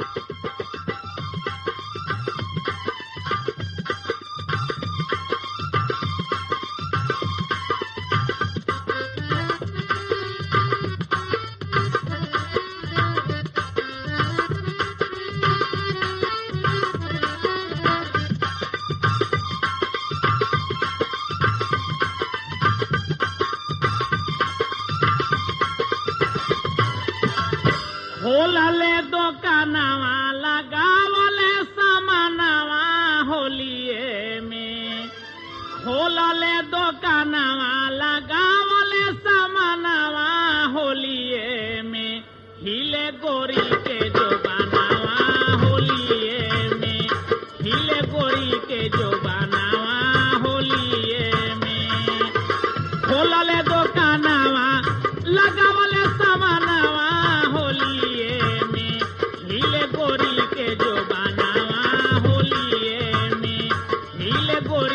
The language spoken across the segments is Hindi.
you खोल ले दोकानवा लगा लगाओ ले समानावा होलिए में। खोल ले दो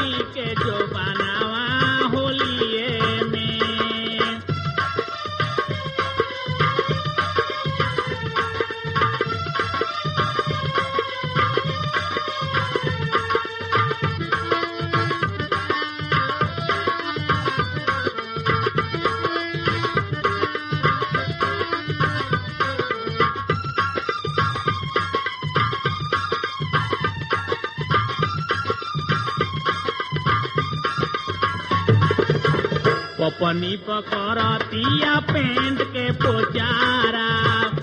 नीचे जो बना पपनी पकड़तिया पेंट के पोचारा।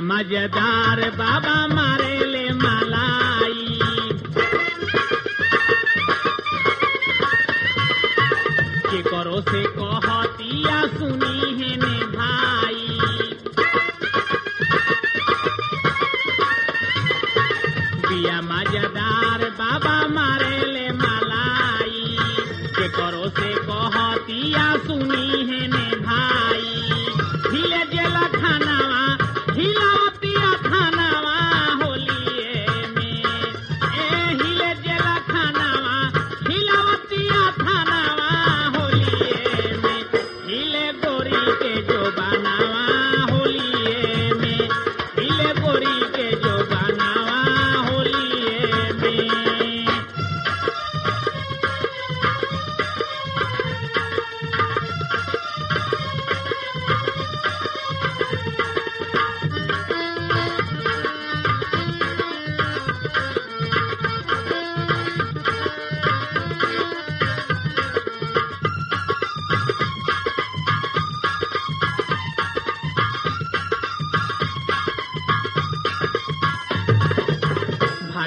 मज़ेदार बाबा मारे ले मलाई। के करो से कहतिया सुनी है ने भाई। बिया मज़ेदार बाबा मारे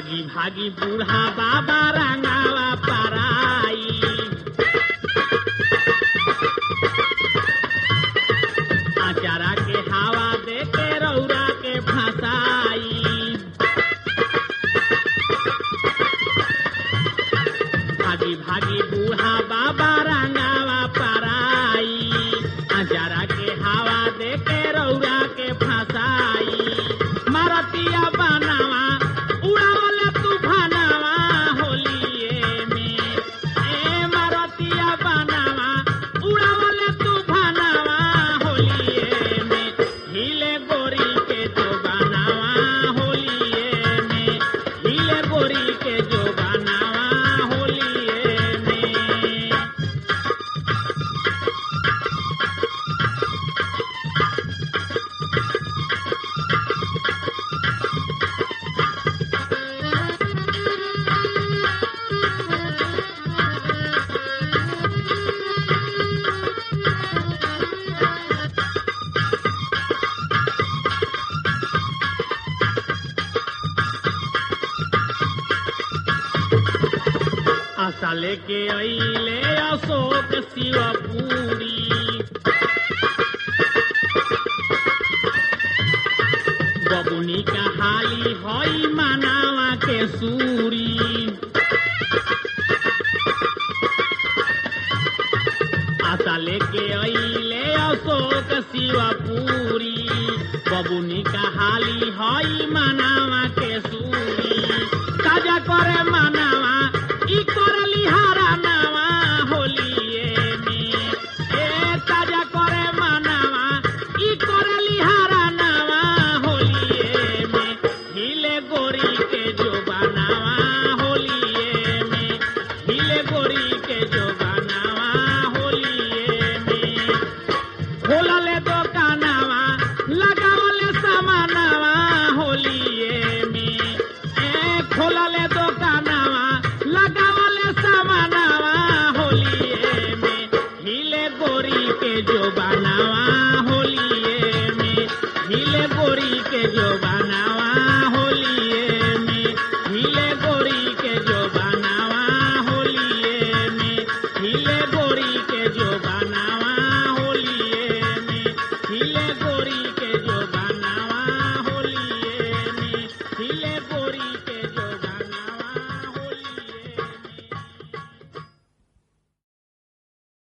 भागी भागी बूढ़ा बाबा रंगावा पराई। आचारा के हवा दे के रौरा के फसाई। भागी भागी बूढ़ा बाबा रंगावा पराई। आचारा आशा लेके आई, ले अशोक शिवा पूरी। बबुनी का हाली होई मनावा के सूरी। आशा लेके आई, ले अशोक शिवा पूरी। बबुनी का हाली हई मनावा